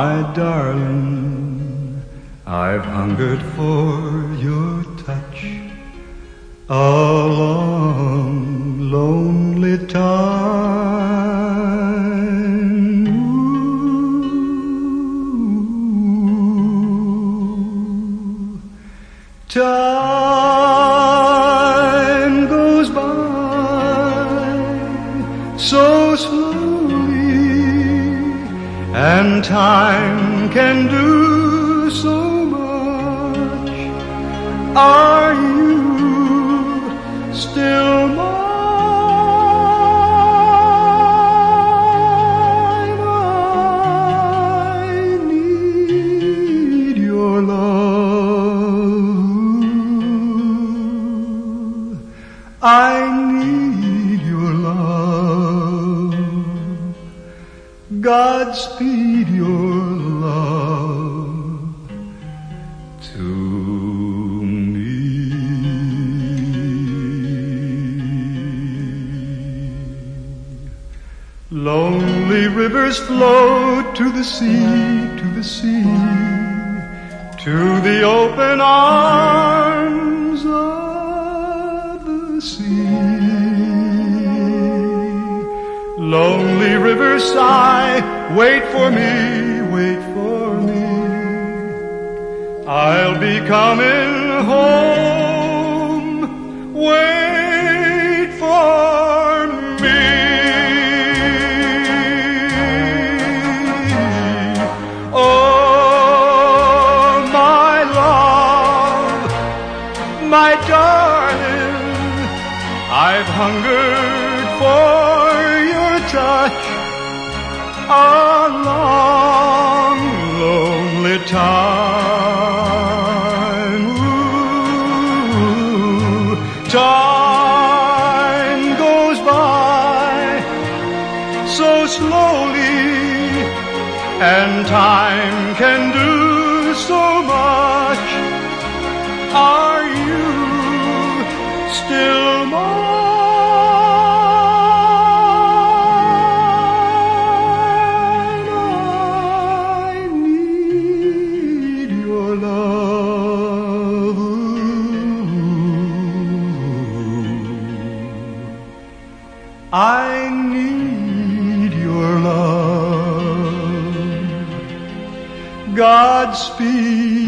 my darling, I've hungered for your touch a long, lonely time. Ooh. Time and time can do so much. Are you still mine? I need your love. I need Godspeed your love to me. Lonely rivers flow to the sea, to the sea, to the open arms of the sea. Lonely rivers sigh, wait for me, wait for me. I'll be coming home. Wait for me. Oh, my love, my darling, I've hungered for touch a long, lonely time. Ooh, time goes by so slowly, and time can do so much. Are you still mine? Godspeed